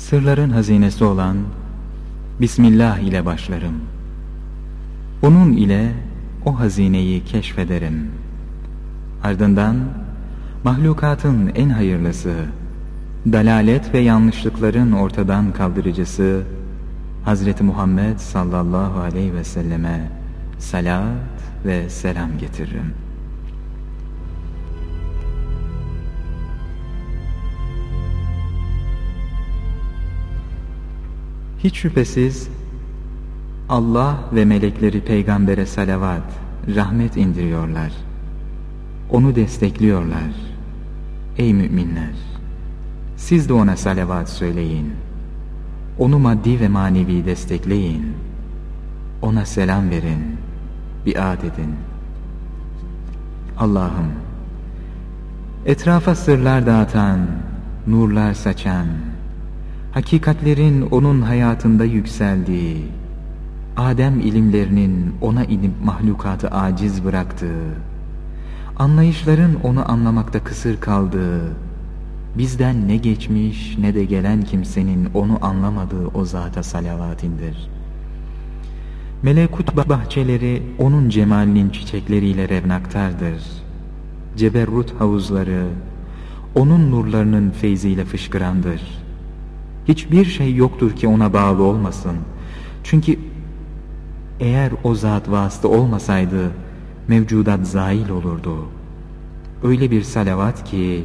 Sırların hazinesi olan Bismillah ile başlarım. Onun ile o hazineyi keşfederim. Ardından mahlukatın en hayırlısı, dalalet ve yanlışlıkların ortadan kaldırıcısı Hazreti Muhammed sallallahu aleyhi ve selleme salat ve selam getiririm. Hiç şüphesiz Allah ve melekleri peygambere salavat, rahmet indiriyorlar. Onu destekliyorlar. Ey müminler! Siz de ona salavat söyleyin. Onu maddi ve manevi destekleyin. Ona selam verin. Biat edin. Allah'ım, etrafa sırlar dağıtan, nurlar saçan, hakikatlerin onun hayatında yükseldiği, Adem ilimlerinin ona inip mahlukatı aciz bıraktığı, anlayışların onu anlamakta kısır kaldığı, bizden ne geçmiş ne de gelen kimsenin onu anlamadığı o zata salavat indir. Melekut bahçeleri onun cemalinin çiçekleriyle revnaktardır. Ceberrut havuzları onun nurlarının feyziyle fışkırandır. Hiçbir şey yoktur ki ona bağlı olmasın. Çünkü eğer o zat vasıta olmasaydı mevcudat zail olurdu. Öyle bir salavat ki